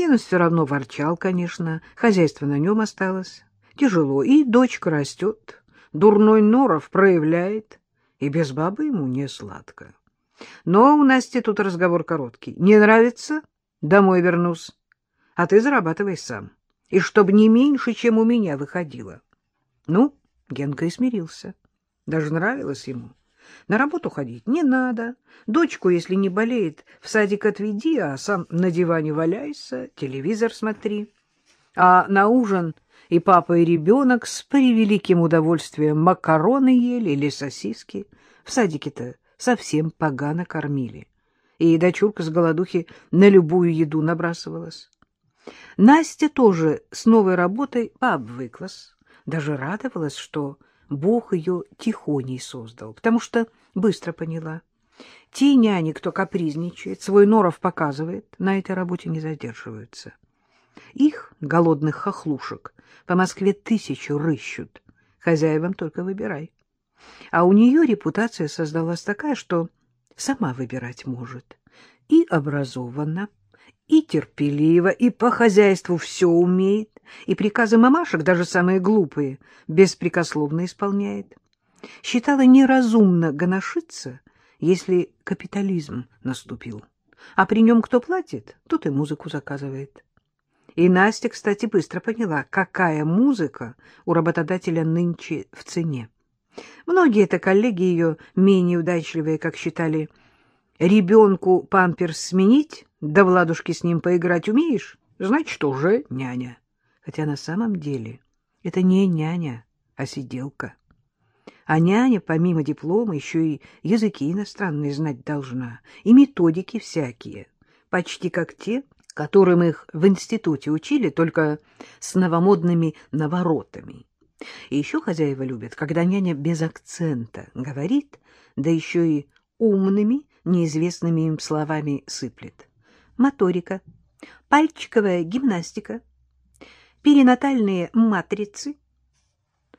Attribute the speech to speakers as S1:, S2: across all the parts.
S1: Гена все равно ворчал, конечно, хозяйство на нем осталось. Тяжело, и дочка растет, дурной норов проявляет, и без бабы ему не сладко. Но у Насти тут разговор короткий. Не нравится? Домой вернусь. А ты зарабатывай сам. И чтоб не меньше, чем у меня выходило. Ну, Генка и смирился. Даже нравилось ему. На работу ходить не надо. Дочку, если не болеет, в садик отведи, а сам на диване валяйся, телевизор смотри. А на ужин и папа, и ребенок с превеликим удовольствием макароны ели или сосиски. В садике-то совсем погано кормили. И дочурка с голодухи на любую еду набрасывалась. Настя тоже с новой работой пообвыклась, даже радовалась, что Бог ее тихоней создал, потому что быстро поняла. Те няни, кто капризничает, свой норов показывает, на этой работе не задерживаются. Их, голодных хохлушек, по Москве тысячу рыщут. Хозяевам только выбирай. А у нее репутация создалась такая, что сама выбирать может. И образованно, и терпеливо, и по хозяйству все умеет, и приказы мамашек, даже самые глупые, беспрекословно исполняет. Считала неразумно гоношиться, если капитализм наступил. А при нем кто платит, тот и музыку заказывает. И Настя, кстати, быстро поняла, какая музыка у работодателя нынче в цене. Многие это коллеги ее, менее удачливые, как считали, ребенку памперс сменить, да Владушке с ним поиграть умеешь, значит, уже няня. Хотя на самом деле это не няня, а сиделка. А няня, помимо диплома, еще и языки иностранные знать должна, и методики всякие, почти как те, которым их в институте учили, только с новомодными наворотами. И еще хозяева любят, когда няня без акцента говорит, да еще и умными, неизвестными им словами сыплет. Моторика, пальчиковая гимнастика, перинатальные матрицы.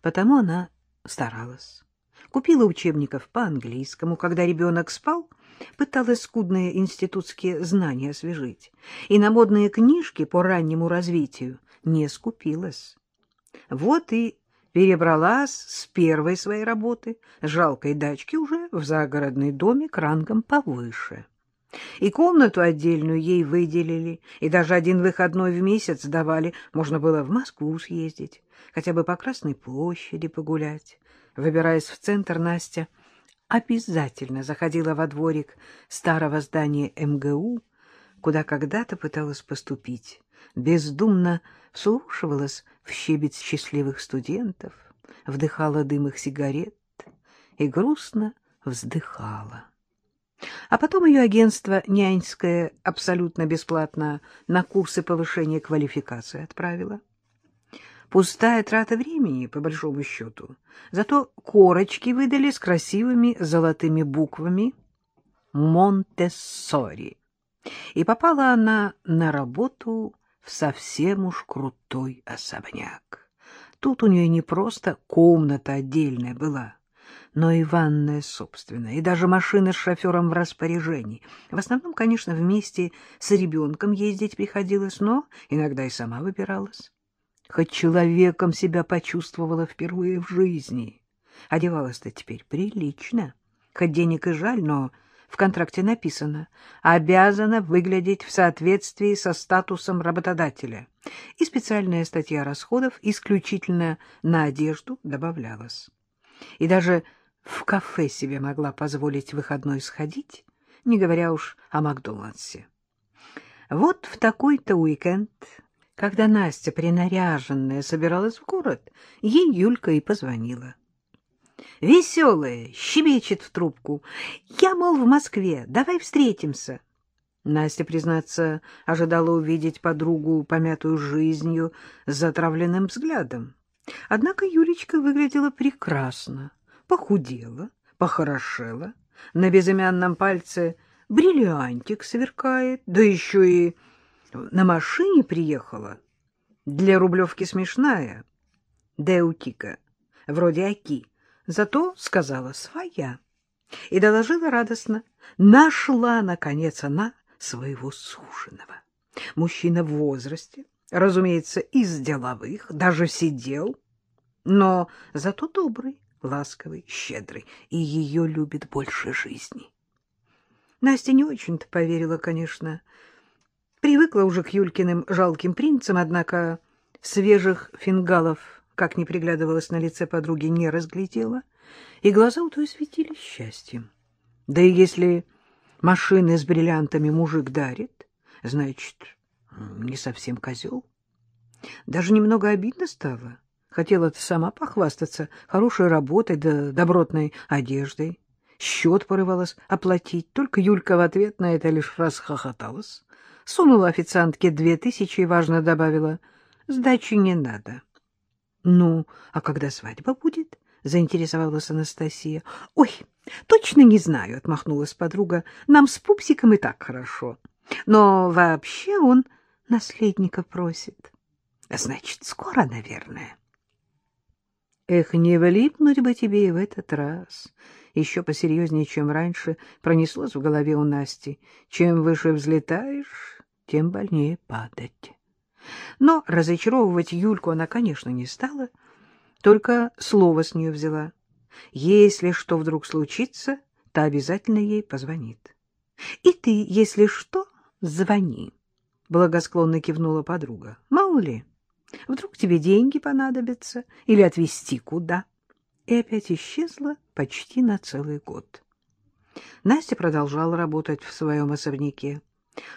S1: Потому она старалась. Купила учебников по английскому, когда ребенок спал, пыталась скудные институтские знания освежить, и на модные книжки по раннему развитию не скупилась. Вот и перебралась с первой своей работы, жалкой дачки, уже в загородный домик рангом повыше. И комнату отдельную ей выделили, и даже один выходной в месяц давали. Можно было в Москву съездить, хотя бы по Красной площади погулять. Выбираясь в центр, Настя обязательно заходила во дворик старого здания МГУ, куда когда-то пыталась поступить, бездумно вслушивалась в щебет счастливых студентов, вдыхала дым их сигарет и грустно вздыхала. А потом ее агентство няньское абсолютно бесплатно на курсы повышения квалификации отправило. Пустая трата времени, по большому счету. Зато корочки выдали с красивыми золотыми буквами «Монтессори». И попала она на работу в совсем уж крутой особняк. Тут у нее не просто комната отдельная была, но и ванная собственная, и даже машина с шофером в распоряжении. В основном, конечно, вместе с ребенком ездить приходилось, но иногда и сама выбиралась. Хоть человеком себя почувствовала впервые в жизни. Одевалась-то теперь прилично. Хоть денег и жаль, но в контракте написано «обязана выглядеть в соответствии со статусом работодателя». И специальная статья расходов исключительно на одежду добавлялась. И даже в кафе себе могла позволить выходной сходить, не говоря уж о Макдональдсе. Вот в такой-то уикенд когда Настя, принаряженная, собиралась в город, ей Юлька и позвонила. Веселая, щебечет в трубку. Я, мол, в Москве, давай встретимся. Настя, признаться, ожидала увидеть подругу, помятую жизнью, с затравленным взглядом. Однако Юлечка выглядела прекрасно, похудела, похорошела, на безымянном пальце бриллиантик сверкает, да еще и на машине приехала. Для Рублевки смешная. Деутика. Вроде Аки. Зато сказала своя. И доложила радостно. Нашла, наконец, она своего суженого. Мужчина в возрасте, разумеется, из деловых, даже сидел, но зато добрый, ласковый, щедрый, и ее любит больше жизни. Настя не очень-то поверила, конечно. Привыкла уже к Юлькиным жалким принцам, однако свежих фингалов, как ни приглядывалась на лице подруги, не разглядела, и глаза у той светились счастьем. Да и если машины с бриллиантами мужик дарит, значит, не совсем козел. Даже немного обидно стало. Хотела-то сама похвастаться хорошей работой да добротной одеждой. Счет порывалась оплатить, только Юлька в ответ на это лишь расхохоталась. Сунула официантке две тысячи и важно добавила, сдачи не надо. — Ну, а когда свадьба будет? — заинтересовалась Анастасия. — Ой, точно не знаю, — отмахнулась подруга. — Нам с пупсиком и так хорошо. Но вообще он наследника просит. Значит, скоро, наверное. Эх, не влипнуть бы тебе и в этот раз. Еще посерьезнее, чем раньше, пронеслось в голове у Насти. Чем выше взлетаешь, тем больнее падать. Но разочаровывать Юльку она, конечно, не стала, только слово с нее взяла. Если что вдруг случится, то обязательно ей позвонит. И ты, если что, звони, — благосклонно кивнула подруга. Мало ли, вдруг тебе деньги понадобятся или отвезти куда. И опять исчезла почти на целый год. Настя продолжала работать в своем особняке.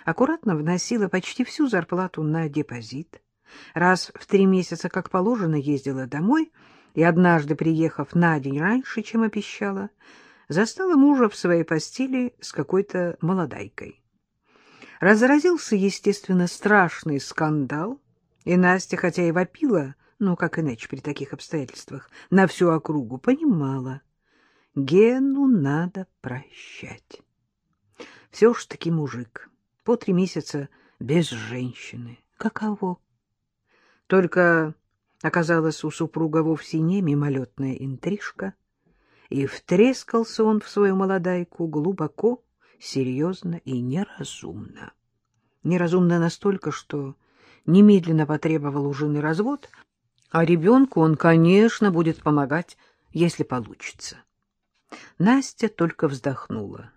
S1: Аккуратно вносила почти всю зарплату на депозит. Раз в три месяца, как положено, ездила домой и, однажды приехав на день раньше, чем обещала, застала мужа в своей постели с какой-то молодайкой. Разразился, естественно, страшный скандал, и Настя, хотя и вопила, ну, как иначе при таких обстоятельствах, на всю округу, понимала, Гену надо прощать. Все ж таки мужик, по три месяца без женщины. Каково? Только оказалась у супруга вовсе не мимолетная интрижка, и втрескался он в свою молодайку глубоко, серьезно и неразумно. Неразумно настолько, что немедленно потребовал у жены развод, а ребенку он, конечно, будет помогать, если получится. Настя только вздохнула.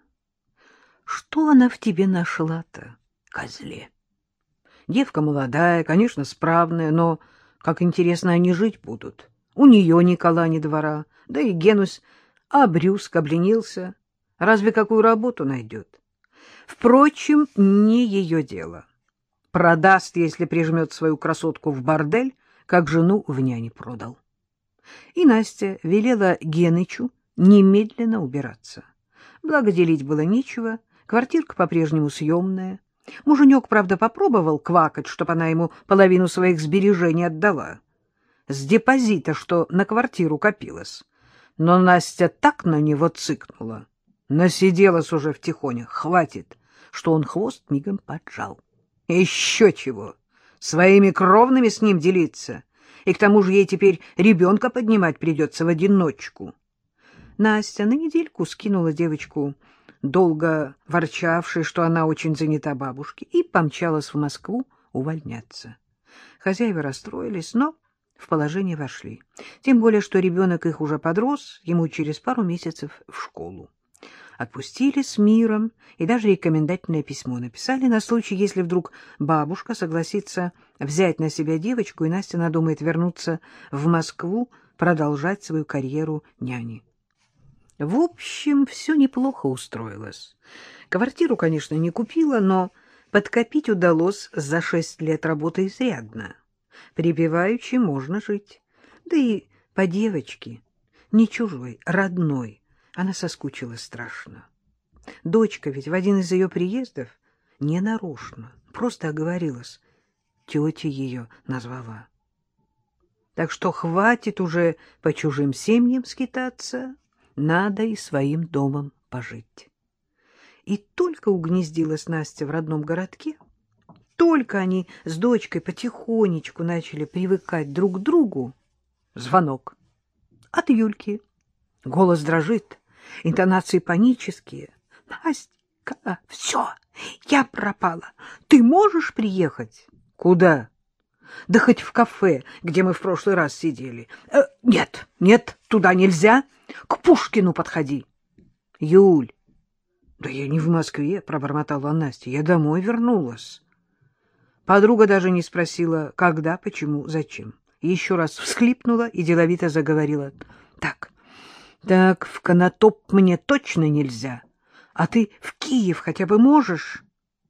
S1: Что она в тебе нашла-то, козле? Девка молодая, конечно, справная, но, как интересно, они жить будут. У нее ни кола, ни двора, да и Генус обрюзг, обленился. Разве какую работу найдет? Впрочем, не ее дело. Продаст, если прижмет свою красотку в бордель, как жену в няне продал. И Настя велела Генычу немедленно убираться. Благо делить было нечего, квартирка по-прежнему съемная. Муженек, правда, попробовал квакать, чтобы она ему половину своих сбережений отдала. С депозита, что на квартиру копилось. Но Настя так на него цыкнула. Насиделась уже в тихонях, хватит, что он хвост мигом поджал. Еще чего, своими кровными с ним делиться, и к тому же ей теперь ребенка поднимать придется в одиночку. Настя на недельку скинула девочку, долго ворчавшей, что она очень занята бабушке, и помчалась в Москву увольняться. Хозяева расстроились, но в положение вошли. Тем более, что ребенок их уже подрос, ему через пару месяцев в школу. Отпустили с миром и даже рекомендательное письмо написали на случай, если вдруг бабушка согласится взять на себя девочку, и Настя надумает вернуться в Москву, продолжать свою карьеру няни. В общем, все неплохо устроилось. Квартиру, конечно, не купила, но подкопить удалось за шесть лет работы изрядно. Прибиваючи можно жить. Да и по девочке, не чужой, родной, она соскучилась страшно. Дочка ведь в один из ее приездов ненарочно, просто оговорилась, тетя ее назвала. Так что хватит уже по чужим семьям скитаться, надо и своим домом пожить. И только угнездилась Настя в родном городке, только они с дочкой потихонечку начали привыкать друг к другу, звонок от Юльки. Голос дрожит, интонации панические. — Настя, все, Я пропала. Ты можешь приехать? Куда? Да хоть в кафе, где мы в прошлый раз сидели. Э, нет, нет, туда нельзя. К Пушкину подходи. Юль. Да я не в Москве, пробормотала Настя. Я домой вернулась. Подруга даже не спросила, когда, почему, зачем. Еще раз всхлипнула и деловито заговорила. Так, так, в Конотоп мне точно нельзя. А ты в Киев хотя бы можешь?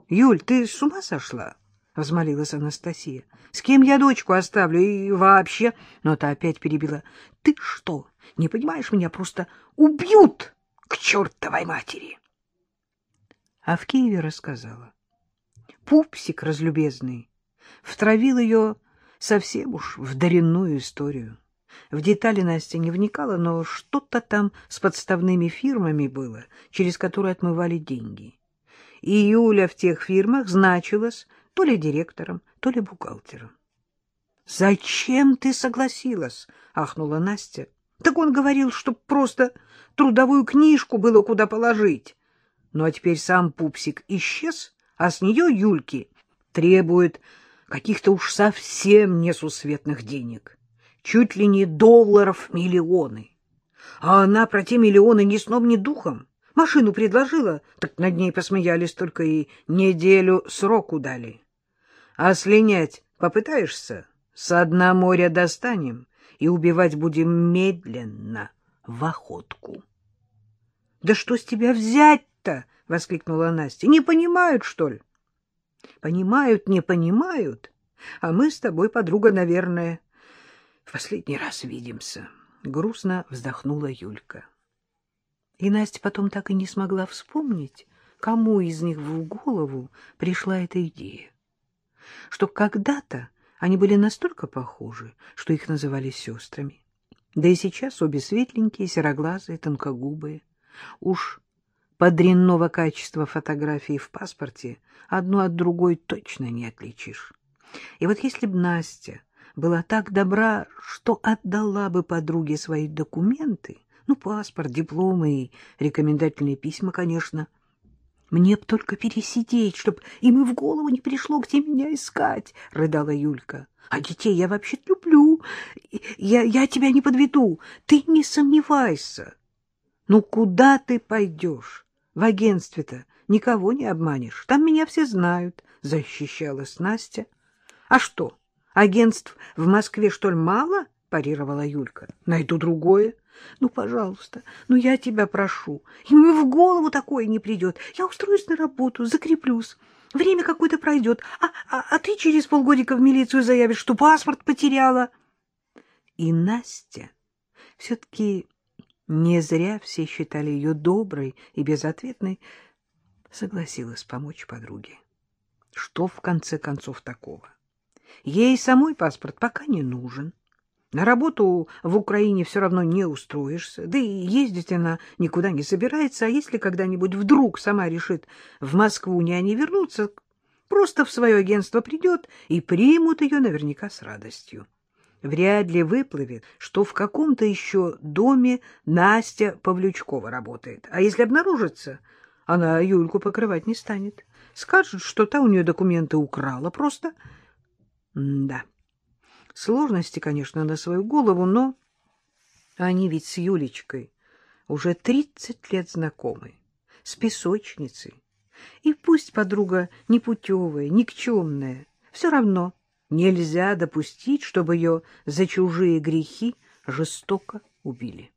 S1: Юль, ты с ума сошла? — взмолилась Анастасия. — С кем я дочку оставлю и вообще... Но та опять перебила. — Ты что, не понимаешь, меня просто убьют к чертовой матери! А в Киеве рассказала. Пупсик разлюбезный втравил ее совсем уж в даренную историю. В детали Настя не вникала, но что-то там с подставными фирмами было, через которые отмывали деньги. И Юля в тех фирмах значилась то ли директором, то ли бухгалтером. — Зачем ты согласилась? — ахнула Настя. — Так он говорил, что просто трудовую книжку было куда положить. Ну, а теперь сам пупсик исчез, а с нее Юльки требует каких-то уж совсем несусветных денег. Чуть ли не долларов миллионы. А она про те миллионы ни сном, ни духом. Машину предложила, так над ней посмеялись, только и неделю сроку дали. А слинять попытаешься, с дна моря достанем и убивать будем медленно, в охотку. — Да что с тебя взять-то? — воскликнула Настя. — Не понимают, что ли? — Понимают, не понимают. А мы с тобой, подруга, наверное, в последний раз видимся. Грустно вздохнула Юлька. И Настя потом так и не смогла вспомнить, кому из них в голову пришла эта идея. Что когда-то они были настолько похожи, что их называли сестрами. Да и сейчас обе светленькие, сероглазые, тонкогубые. Уж подренного качества фотографии в паспорте одну от другой точно не отличишь. И вот если б Настя была так добра, что отдала бы подруге свои документы, ну, паспорт, дипломы и рекомендательные письма, конечно. Мне б только пересидеть, чтоб им и в голову не пришло, где меня искать, — рыдала Юлька. А детей я вообще люблю. Я, я тебя не подведу. Ты не сомневайся. Ну, куда ты пойдешь? В агентстве-то никого не обманешь. Там меня все знают, — защищалась Настя. — А что, агентств в Москве, что ли, мало? — парировала Юлька. — Найду другое. Ну, пожалуйста, ну я тебя прошу. Ему в голову такое не придет. Я устроюсь на работу, закреплюсь. Время какое-то пройдет, а, а, а ты через полгодика в милицию заявишь, что паспорт потеряла. И Настя все-таки не зря все считали ее доброй и безответной, согласилась помочь подруге. Что в конце концов такого? Ей самой паспорт пока не нужен. На работу в Украине все равно не устроишься, да и ездить она никуда не собирается, а если когда-нибудь вдруг сама решит в Москву не они вернуться, просто в свое агентство придет и примут ее наверняка с радостью. Вряд ли выплывет, что в каком-то еще доме Настя Павлючкова работает. А если обнаружится, она Юльку покрывать не станет. Скажет, что та у нее документы украла просто. М да. Сложности, конечно, на свою голову, но они ведь с Юлечкой уже тридцать лет знакомы, с песочницей. И пусть подруга непутевая, никчемная, все равно нельзя допустить, чтобы ее за чужие грехи жестоко убили.